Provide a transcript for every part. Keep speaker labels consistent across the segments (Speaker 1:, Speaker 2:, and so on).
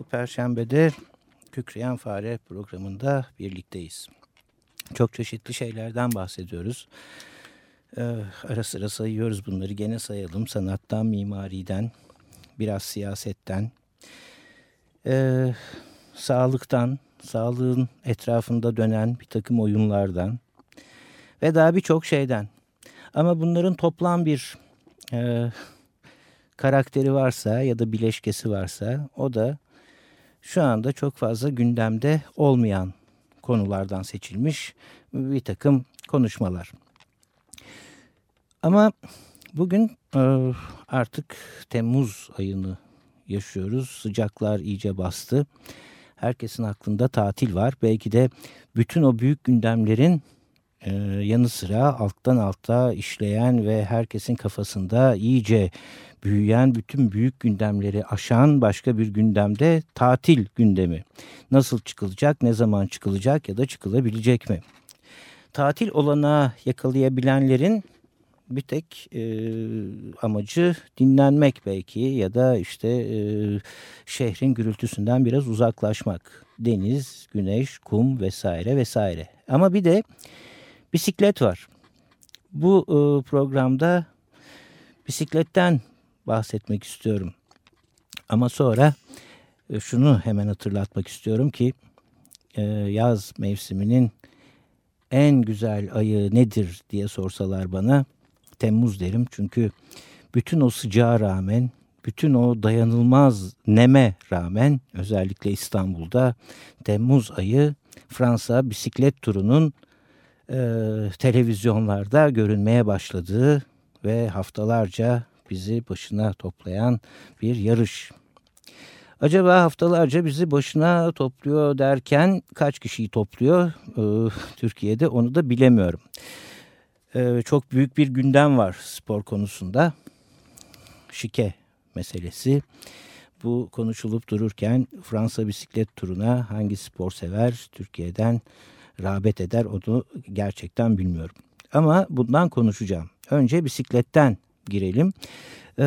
Speaker 1: bu perşembede Kükreyen Fare programında birlikteyiz. Çok çeşitli şeylerden bahsediyoruz. Ee, ara sıra sayıyoruz bunları, gene sayalım. Sanattan, mimariden, biraz siyasetten, ee, sağlıktan, sağlığın etrafında dönen bir takım oyunlardan ve daha birçok şeyden. Ama bunların toplam bir e, karakteri varsa ya da bileşkesi varsa o da şu anda çok fazla gündemde olmayan konulardan seçilmiş bir takım konuşmalar. Ama bugün e, artık Temmuz ayını yaşıyoruz. Sıcaklar iyice bastı. Herkesin aklında tatil var. Belki de bütün o büyük gündemlerin e, yanı sıra alttan alta işleyen ve herkesin kafasında iyice büyüyen bütün büyük gündemleri aşan başka bir gündemde tatil gündemi. Nasıl çıkılacak, ne zaman çıkılacak ya da çıkılabilecek mi? Tatil olanağı yakalayabilenlerin bir tek e, amacı dinlenmek belki ya da işte e, şehrin gürültüsünden biraz uzaklaşmak. Deniz, güneş, kum vesaire vesaire. Ama bir de bisiklet var. Bu e, programda bisikletten bahsetmek istiyorum. Ama sonra e, şunu hemen hatırlatmak istiyorum ki e, yaz mevsiminin en güzel ayı nedir diye sorsalar bana Temmuz derim. Çünkü bütün o sıcağa rağmen, bütün o dayanılmaz neme rağmen özellikle İstanbul'da Temmuz ayı Fransa bisiklet turunun e, televizyonlarda görünmeye başladığı ve haftalarca bizi başına toplayan bir yarış. Acaba haftalarca bizi başına topluyor derken kaç kişiyi topluyor ee, Türkiye'de onu da bilemiyorum. Ee, çok büyük bir gündem var spor konusunda. Şike meselesi. Bu konuşulup dururken Fransa bisiklet turuna hangi spor sever Türkiye'den rağbet eder onu gerçekten bilmiyorum. Ama bundan konuşacağım. Önce bisikletten girelim. Ee,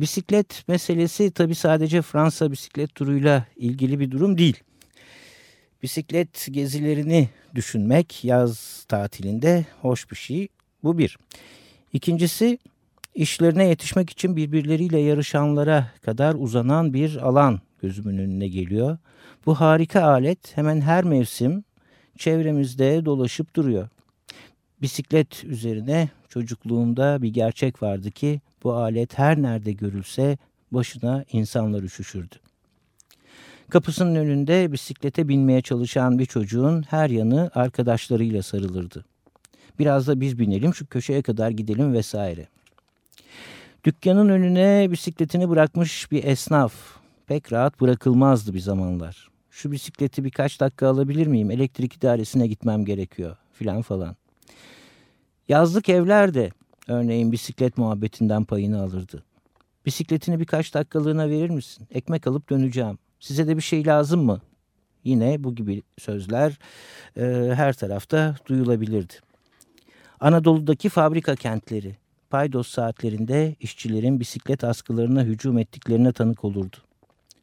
Speaker 1: bisiklet meselesi tabii sadece Fransa bisiklet turuyla ilgili bir durum değil. Bisiklet gezilerini düşünmek yaz tatilinde hoş bir şey. Bu bir. İkincisi işlerine yetişmek için birbirleriyle yarışanlara kadar uzanan bir alan gözümün önüne geliyor. Bu harika alet hemen her mevsim çevremizde dolaşıp duruyor. Bisiklet üzerine çocukluğumda bir gerçek vardı ki bu alet her nerede görülse başına insanlar üşüşürdü. Kapısının önünde bisiklete binmeye çalışan bir çocuğun her yanı arkadaşlarıyla sarılırdı. Biraz da biz binelim şu köşeye kadar gidelim vesaire. Dükkanın önüne bisikletini bırakmış bir esnaf pek rahat bırakılmazdı bir zamanlar. Şu bisikleti birkaç dakika alabilir miyim? Elektrik idaresine gitmem gerekiyor filan falan. Yazlık evler de örneğin bisiklet muhabbetinden payını alırdı. Bisikletini birkaç dakikalığına verir misin? Ekmek alıp döneceğim. Size de bir şey lazım mı? Yine bu gibi sözler e, her tarafta duyulabilirdi. Anadolu'daki fabrika kentleri, paydos saatlerinde işçilerin bisiklet askılarına hücum ettiklerine tanık olurdu.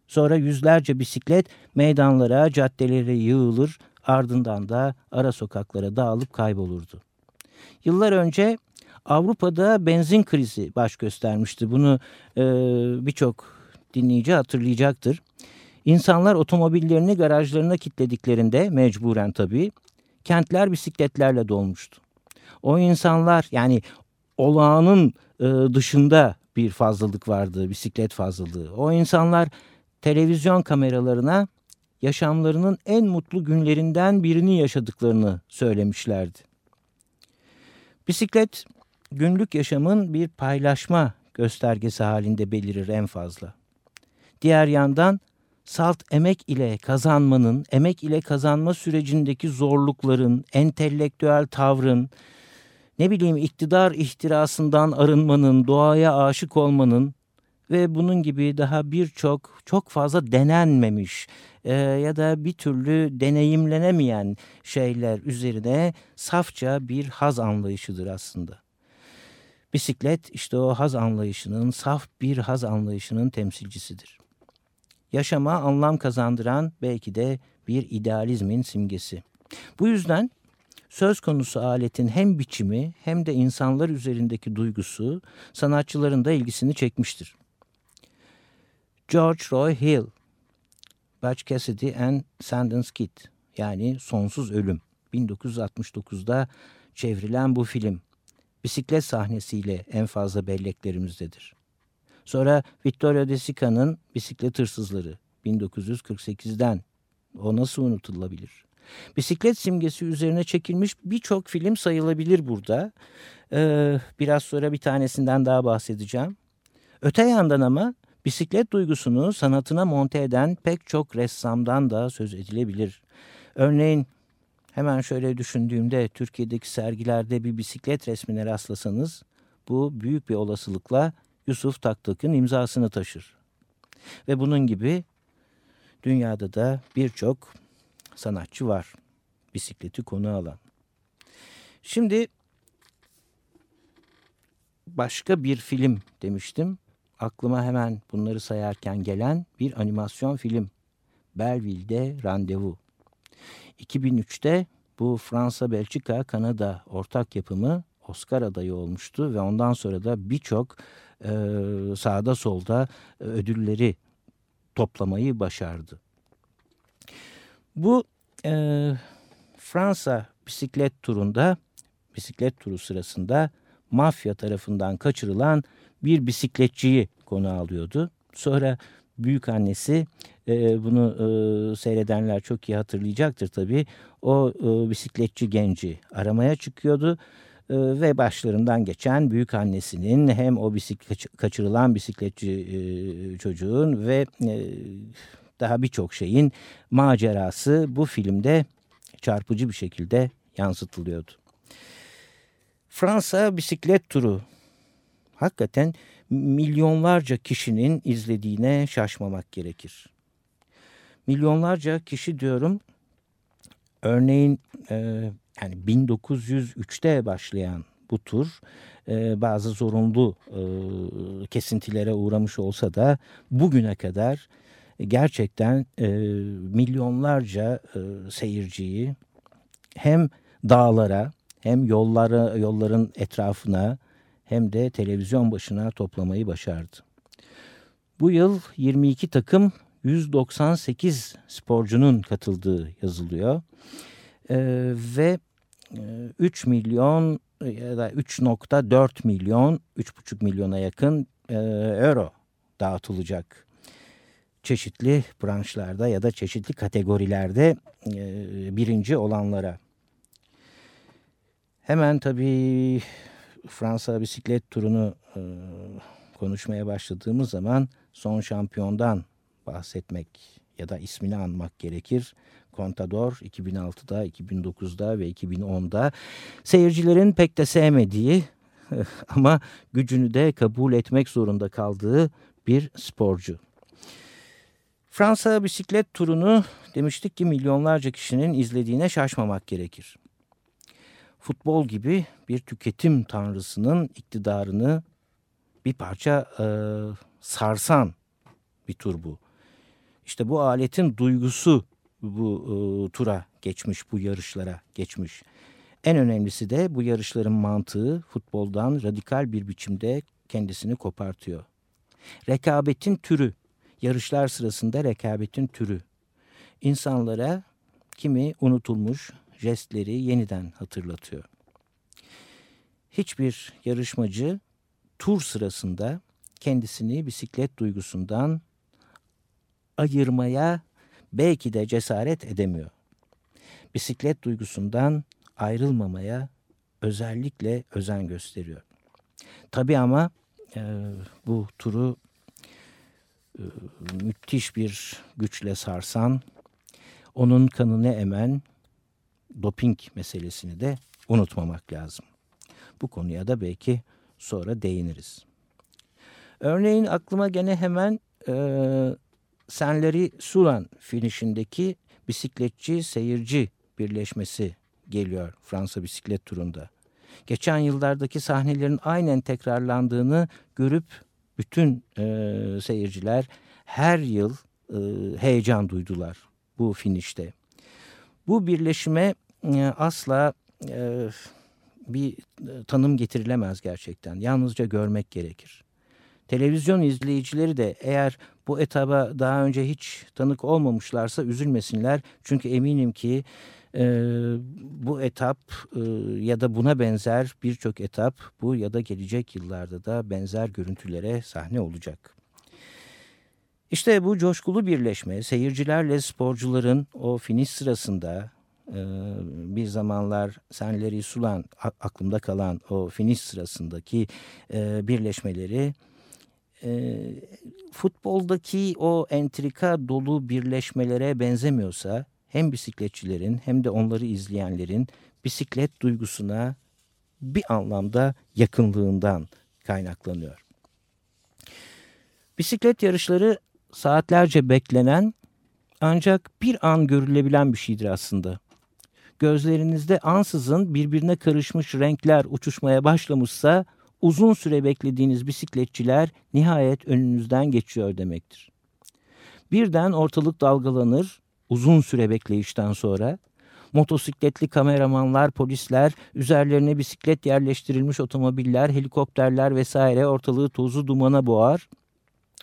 Speaker 1: Sonra yüzlerce bisiklet meydanlara, caddelere yığılır, ardından da ara sokaklara dağılıp kaybolurdu. Yıllar önce Avrupa'da benzin krizi baş göstermişti. Bunu e, birçok dinleyici hatırlayacaktır. İnsanlar otomobillerini garajlarına kilitlediklerinde mecburen tabii kentler bisikletlerle dolmuştu. O insanlar yani olağanın e, dışında bir fazlalık vardı bisiklet fazlalığı. O insanlar televizyon kameralarına yaşamlarının en mutlu günlerinden birini yaşadıklarını söylemişlerdi. Bisiklet günlük yaşamın bir paylaşma göstergesi halinde belirir en fazla. Diğer yandan salt emek ile kazanmanın, emek ile kazanma sürecindeki zorlukların, entelektüel tavrın, ne bileyim iktidar ihtirasından arınmanın, doğaya aşık olmanın ve bunun gibi daha birçok çok fazla denenmemiş e, ya da bir türlü deneyimlenemeyen şeyler üzerine safça bir haz anlayışıdır aslında. Bisiklet işte o haz anlayışının, saf bir haz anlayışının temsilcisidir. Yaşama anlam kazandıran belki de bir idealizmin simgesi. Bu yüzden söz konusu aletin hem biçimi hem de insanlar üzerindeki duygusu sanatçıların da ilgisini çekmiştir. George Roy Hill, Butch Cassidy and Sundance Kid yani Sonsuz Ölüm 1969'da çevrilen bu film bisiklet sahnesiyle en fazla belleklerimizdedir. Sonra Vittorio De Sica'nın Bisiklet Hırsızları 1948'den o nasıl unutulabilir? Bisiklet simgesi üzerine çekilmiş birçok film sayılabilir burada. Ee, biraz sonra bir tanesinden daha bahsedeceğim. Öte yandan ama bisiklet duygusunu sanatına monte eden pek çok ressamdan da söz edilebilir. Örneğin hemen şöyle düşündüğümde Türkiye'deki sergilerde bir bisiklet resmine rastlasanız bu büyük bir olasılıkla Yusuf Taktak'ın imzasını taşır. Ve bunun gibi dünyada da birçok sanatçı var bisikleti konu alan. Şimdi başka bir film demiştim. Aklıma hemen bunları sayarken gelen bir animasyon film. Belleville'de Randevu. 2003'te bu Fransa, Belçika, Kanada ortak yapımı Oscar adayı olmuştu ve ondan sonra da birçok e, sağda solda e, ödülleri toplamayı başardı. Bu e, Fransa bisiklet turunda, bisiklet turu sırasında mafya tarafından kaçırılan bir bisikletçiyi konu alıyordu. Sonra büyük annesi e, bunu e, seyredenler çok iyi hatırlayacaktır tabii. O e, bisikletçi genci aramaya çıkıyordu e, ve başlarından geçen büyük annesinin hem o bisiklet kaçırılan bisikletçi e, çocuğun ve e, daha birçok şeyin macerası bu filmde çarpıcı bir şekilde yansıtılıyordu. Fransa bisiklet turu hakikaten milyonlarca kişinin izlediğine şaşmamak gerekir. Milyonlarca kişi diyorum örneğin e, yani 1903'te başlayan bu tur e, bazı zorunlu e, kesintilere uğramış olsa da bugüne kadar gerçekten e, milyonlarca e, seyirciyi hem dağlara hem yollara yolların etrafına hem de televizyon başına toplamayı başardı. Bu yıl 22 takım 198 sporcunun katıldığı yazılıyor. Ee, ve 3 e, milyon ya da 3.4 milyon 3.5 milyona yakın e, euro dağıtılacak çeşitli branşlarda ya da çeşitli kategorilerde e, birinci olanlara. Hemen tabii Fransa bisiklet turunu e, konuşmaya başladığımız zaman son şampiyondan bahsetmek ya da ismini anmak gerekir. Contador 2006'da, 2009'da ve 2010'da seyircilerin pek de sevmediği ama gücünü de kabul etmek zorunda kaldığı bir sporcu. Fransa bisiklet turunu demiştik ki milyonlarca kişinin izlediğine şaşmamak gerekir. Futbol gibi bir tüketim tanrısının iktidarını bir parça e, sarsan bir tur bu. İşte bu aletin duygusu bu e, tura geçmiş, bu yarışlara geçmiş. En önemlisi de bu yarışların mantığı futboldan radikal bir biçimde kendisini kopartıyor. Rekabetin türü yarışlar sırasında rekabetin türü. İnsanlara kimi unutulmuş jestleri yeniden hatırlatıyor. Hiçbir yarışmacı tur sırasında kendisini bisiklet duygusundan ayırmaya belki de cesaret edemiyor. Bisiklet duygusundan ayrılmamaya özellikle özen gösteriyor. Tabii ama e, bu turu e, müthiş bir güçle sarsan, onun kanını emen doping meselesini de unutmamak lazım. Bu konuya da belki sonra değiniriz. Örneğin aklıma gene hemen e, Senleri Sulan finişindeki bisikletçi seyirci birleşmesi geliyor Fransa bisiklet turunda. Geçen yıllardaki sahnelerin aynen tekrarlandığını görüp bütün e, seyirciler her yıl e, heyecan duydular bu finişte. Bu birleşime e, asla e, bir tanım getirilemez gerçekten. Yalnızca görmek gerekir. Televizyon izleyicileri de eğer bu etaba daha önce hiç tanık olmamışlarsa üzülmesinler. Çünkü eminim ki e, bu etap e, ya da buna benzer birçok etap bu ya da gelecek yıllarda da benzer görüntülere sahne olacak. İşte bu coşkulu birleşme seyircilerle sporcuların o finish sırasında e, bir zamanlar senleri sulan aklımda kalan o finish sırasındaki e, birleşmeleri e, futboldaki o entrika dolu birleşmelere benzemiyorsa hem bisikletçilerin hem de onları izleyenlerin bisiklet duygusuna bir anlamda yakınlığından kaynaklanıyor. Bisiklet yarışları saatlerce beklenen ancak bir an görülebilen bir şeydir aslında. Gözlerinizde ansızın birbirine karışmış renkler uçuşmaya başlamışsa uzun süre beklediğiniz bisikletçiler nihayet önünüzden geçiyor demektir. Birden ortalık dalgalanır, uzun süre bekleyişten sonra motosikletli kameramanlar, polisler, üzerlerine bisiklet yerleştirilmiş otomobiller, helikopterler vesaire ortalığı tozu dumana boğar.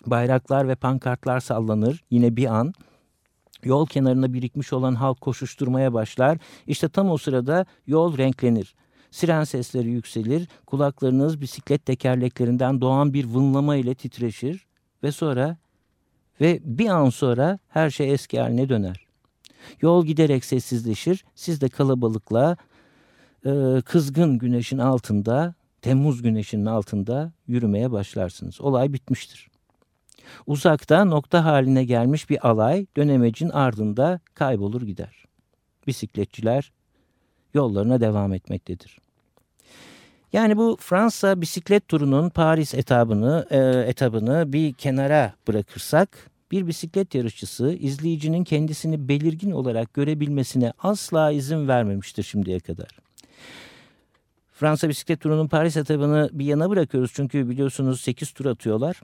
Speaker 1: Bayraklar ve pankartlar sallanır yine bir an. Yol kenarında birikmiş olan halk koşuşturmaya başlar. İşte tam o sırada yol renklenir. Siren sesleri yükselir, kulaklarınız bisiklet tekerleklerinden doğan bir vınlama ile titreşir ve sonra ve bir an sonra her şey eski haline döner. Yol giderek sessizleşir, siz de kalabalıkla e, kızgın güneşin altında, Temmuz güneşinin altında yürümeye başlarsınız. Olay bitmiştir. Uzakta nokta haline gelmiş bir alay dönemecin ardında kaybolur gider. Bisikletçiler yollarına devam etmektedir. Yani bu Fransa bisiklet turunun Paris etabını, e, etabını bir kenara bırakırsak bir bisiklet yarışçısı izleyicinin kendisini belirgin olarak görebilmesine asla izin vermemiştir şimdiye kadar. Fransa bisiklet turunun Paris etabını bir yana bırakıyoruz çünkü biliyorsunuz 8 tur atıyorlar.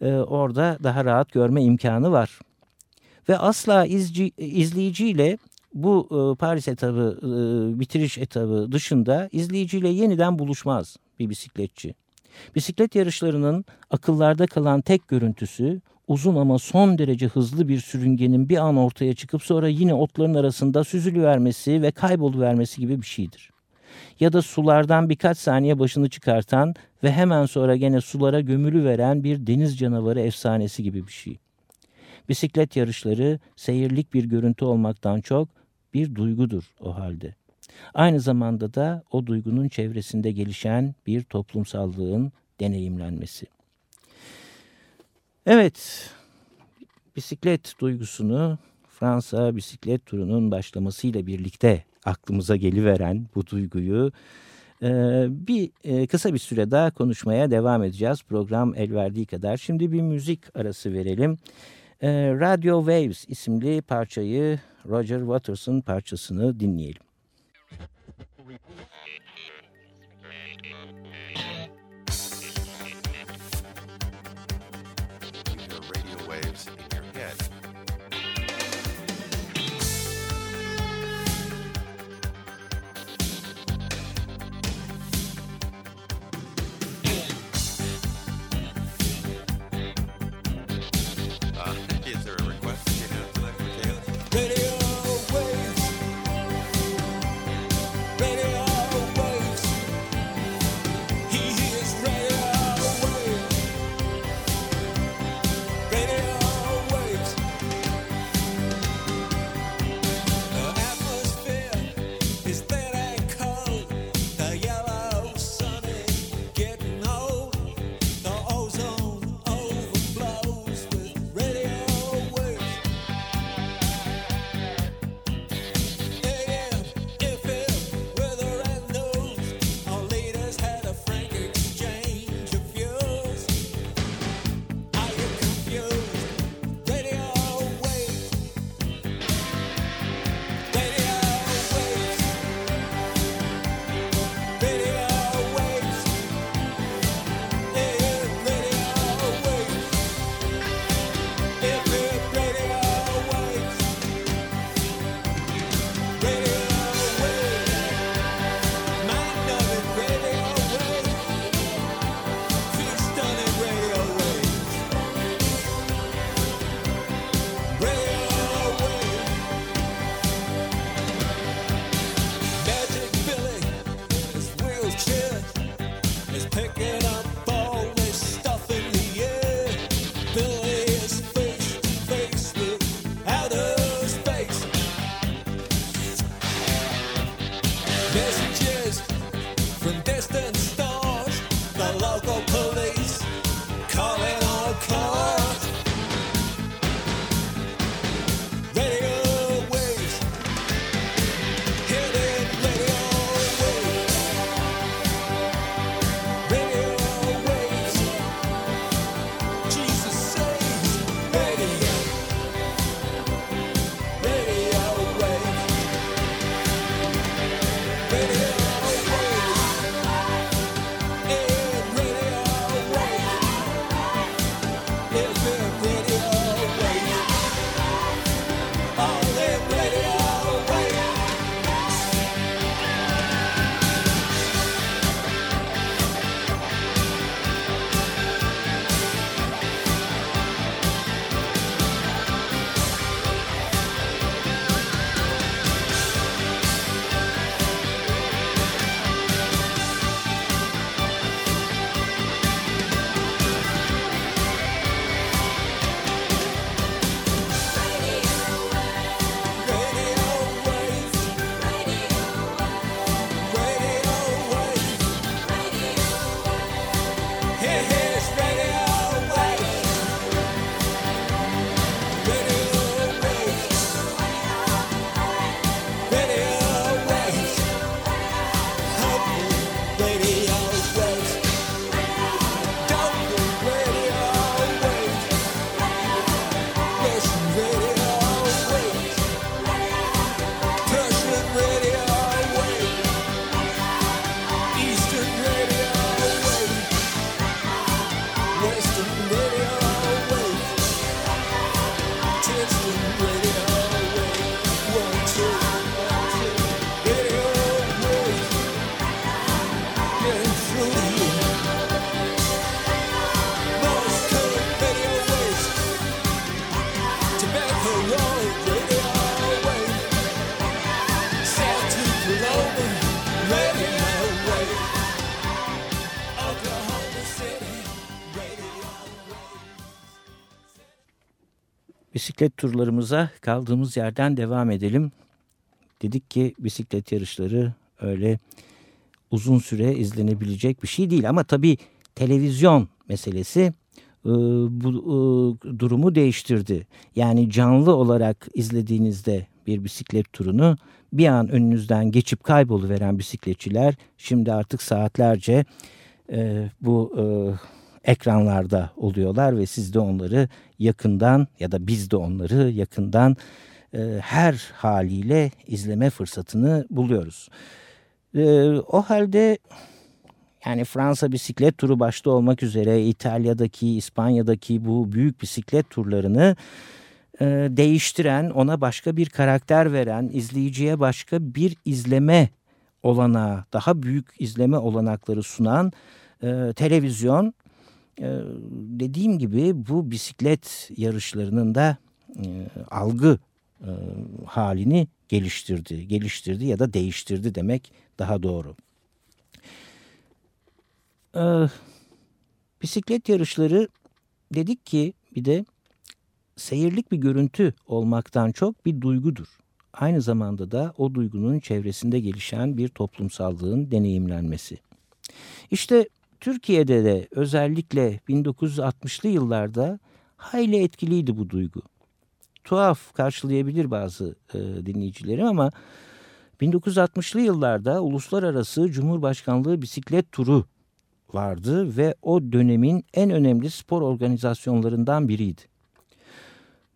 Speaker 1: Ee, orada daha rahat görme imkanı var. Ve asla izci, izleyiciyle bu e, Paris etabı, e, bitiriş etabı dışında izleyiciyle yeniden buluşmaz bir bisikletçi. Bisiklet yarışlarının akıllarda kalan tek görüntüsü uzun ama son derece hızlı bir sürüngenin bir an ortaya çıkıp sonra yine otların arasında süzülüvermesi ve kayboluvermesi gibi bir şeydir. Ya da sulardan birkaç saniye başını çıkartan ve hemen sonra gene sulara gömülü veren bir deniz canavarı efsanesi gibi bir şey. Bisiklet yarışları seyirlik bir görüntü olmaktan çok bir duygudur o halde. Aynı zamanda da o duygunun çevresinde gelişen bir toplumsallığın deneyimlenmesi. Evet, bisiklet duygusunu Fransa bisiklet turunun başlamasıyla birlikte aklımıza geliveren bu duyguyu e, bir e, kısa bir süre daha konuşmaya devam edeceğiz program el verdiği kadar. Şimdi bir müzik arası verelim. E, Radio Waves isimli parçayı Roger Waters'ın parçasını dinleyelim. Waves bisiklet turlarımıza kaldığımız yerden devam edelim. Dedik ki bisiklet yarışları öyle uzun süre izlenebilecek bir şey değil. Ama tabii televizyon meselesi e, bu e, durumu değiştirdi. Yani canlı olarak izlediğinizde bir bisiklet turunu bir an önünüzden geçip kayboluveren bisikletçiler şimdi artık saatlerce e, bu e, ekranlarda oluyorlar ve siz de onları yakından ya da biz de onları yakından e, her haliyle izleme fırsatını buluyoruz. E, o halde yani Fransa bisiklet turu başta olmak üzere İtalya'daki, İspanya'daki bu büyük bisiklet turlarını e, değiştiren, ona başka bir karakter veren, izleyiciye başka bir izleme olanağı, daha büyük izleme olanakları sunan e, televizyon dediğim gibi bu bisiklet yarışlarının da e, algı e, halini geliştirdi, geliştirdi ya da değiştirdi demek daha doğru. E, bisiklet yarışları dedik ki bir de seyirlik bir görüntü olmaktan çok bir duygudur. Aynı zamanda da o duygunun çevresinde gelişen bir toplumsallığın deneyimlenmesi. İşte Türkiye'de de özellikle 1960'lı yıllarda hayli etkiliydi bu duygu. Tuhaf karşılayabilir bazı e, dinleyicilerim ama 1960'lı yıllarda uluslararası Cumhurbaşkanlığı bisiklet turu vardı ve o dönemin en önemli spor organizasyonlarından biriydi.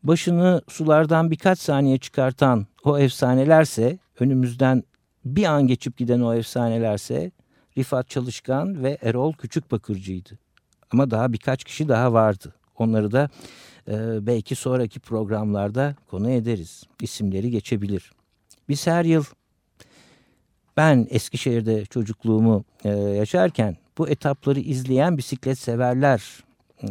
Speaker 1: Başını sulardan birkaç saniye çıkartan o efsanelerse, önümüzden bir an geçip giden o efsanelerse Rifat Çalışkan ve Erol Küçükbakırcı'ydı. Ama daha birkaç kişi daha vardı. Onları da e, belki sonraki programlarda konu ederiz. İsimleri geçebilir. Biz her yıl ben Eskişehir'de çocukluğumu e, yaşarken bu etapları izleyen bisiklet severler e,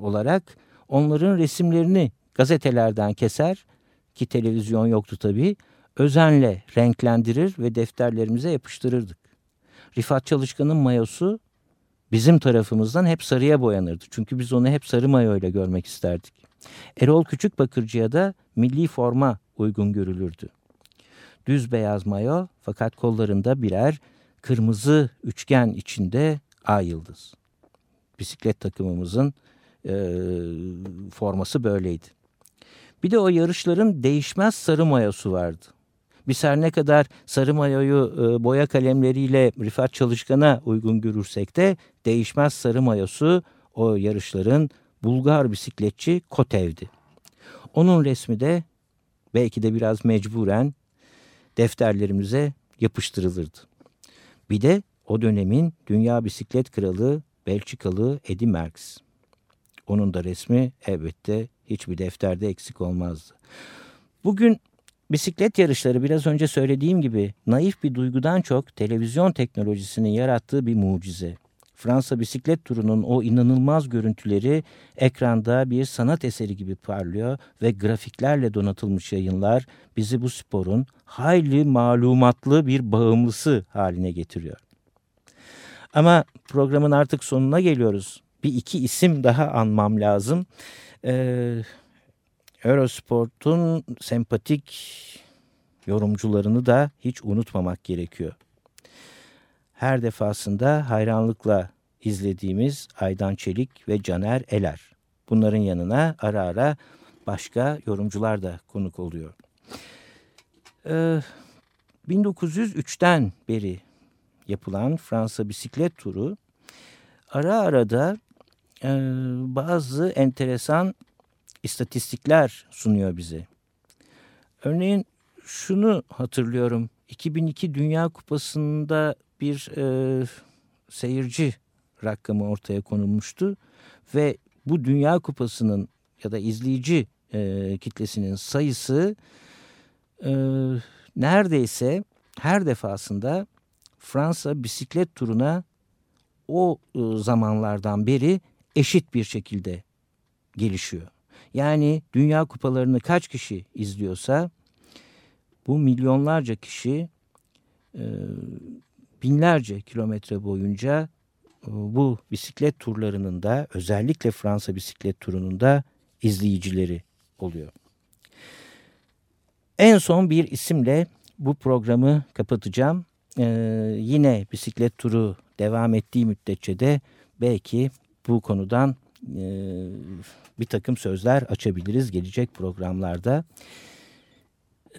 Speaker 1: olarak onların resimlerini gazetelerden keser ki televizyon yoktu tabii özenle renklendirir ve defterlerimize yapıştırırdık. Rifat Çalışkan'ın mayosu bizim tarafımızdan hep sarıya boyanırdı. Çünkü biz onu hep sarı mayoyla görmek isterdik. Erol Küçükbakırcı'ya da milli forma uygun görülürdü. Düz beyaz mayo fakat kollarında birer kırmızı üçgen içinde ay yıldız. Bisiklet takımımızın e, forması böyleydi. Bir de o yarışların değişmez sarı mayosu vardı. Biz her ne kadar sarı mayoyu e, boya kalemleriyle Rifat Çalışkan'a uygun görürsek de değişmez sarı mayosu o yarışların Bulgar bisikletçi Kotev'di. Onun resmi de belki de biraz mecburen defterlerimize yapıştırılırdı. Bir de o dönemin dünya bisiklet kralı Belçikalı Eddy Merckx. Onun da resmi elbette hiçbir defterde eksik olmazdı. Bugün bisiklet yarışları biraz önce söylediğim gibi naif bir duygudan çok televizyon teknolojisinin yarattığı bir mucize. Fransa bisiklet turunun o inanılmaz görüntüleri ekranda bir sanat eseri gibi parlıyor ve grafiklerle donatılmış yayınlar bizi bu sporun hayli malumatlı bir bağımlısı haline getiriyor. Ama programın artık sonuna geliyoruz. Bir iki isim daha anmam lazım. Ee, Eurosport'un sempatik yorumcularını da hiç unutmamak gerekiyor. Her defasında hayranlıkla izlediğimiz Aydan Çelik ve Caner Eler. Bunların yanına ara ara başka yorumcular da konuk oluyor. Ee, 1903'ten beri yapılan Fransa bisiklet turu ara ara da e, bazı enteresan istatistikler sunuyor bize. Örneğin şunu hatırlıyorum. 2002 Dünya Kupası'nda bir e, seyirci rakamı ortaya konulmuştu ve bu Dünya Kupası'nın ya da izleyici e, kitlesinin sayısı e, neredeyse her defasında Fransa bisiklet turuna o e, zamanlardan beri eşit bir şekilde gelişiyor. Yani dünya kupalarını kaç kişi izliyorsa bu milyonlarca kişi e, binlerce kilometre boyunca e, bu bisiklet turlarının da özellikle Fransa bisiklet turunun da izleyicileri oluyor. En son bir isimle bu programı kapatacağım. Ee, yine bisiklet turu devam ettiği müddetçe de belki bu konudan bir takım sözler açabiliriz gelecek programlarda.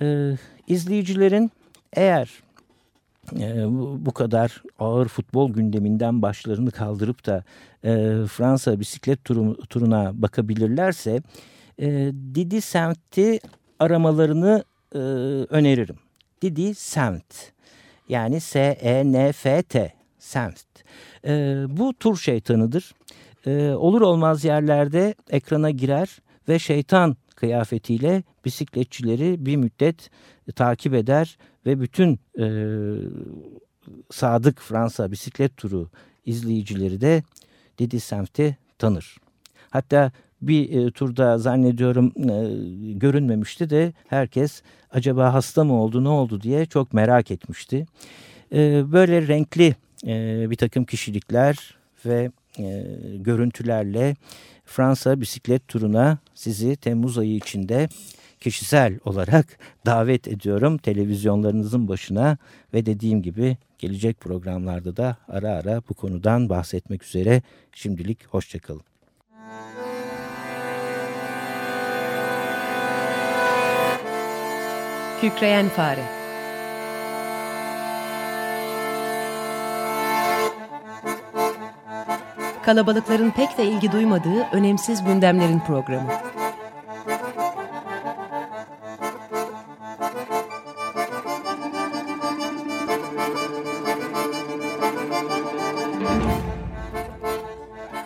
Speaker 1: Ee, izleyicilerin eğer e, bu kadar ağır futbol gündeminden başlarını kaldırıp da e, Fransa bisiklet turu, turuna bakabilirlerse e, Didi Semt'i aramalarını e, öneririm. Didi Semt yani S-E-N-F-T Semt. E, bu tur şeytanıdır. E, olur olmaz yerlerde ekrana girer ve şeytan kıyafetiyle bisikletçileri bir müddet takip eder ve bütün e, sadık Fransa bisiklet turu izleyicileri de Didi Semt'i tanır. Hatta bir e, turda zannediyorum e, görünmemişti de herkes acaba hasta mı oldu ne oldu diye çok merak etmişti. E, böyle renkli e, bir takım kişilikler ve e, görüntülerle Fransa bisiklet turuna sizi Temmuz ayı içinde kişisel olarak davet ediyorum televizyonlarınızın başına ve dediğim gibi gelecek programlarda da ara ara bu konudan bahsetmek üzere şimdilik hoşçakalın.
Speaker 2: Kükreyen Fare Kalabalıkların pek de ilgi duymadığı önemsiz gündemlerin programı.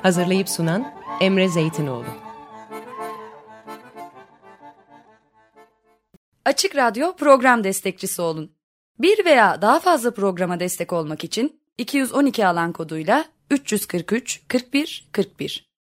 Speaker 2: Hazırlayıp sunan Emre Zeytinoğlu.
Speaker 3: Açık Radyo program destekçisi olun. Bir veya daha fazla programa destek olmak için 212 alan koduyla 343 41 41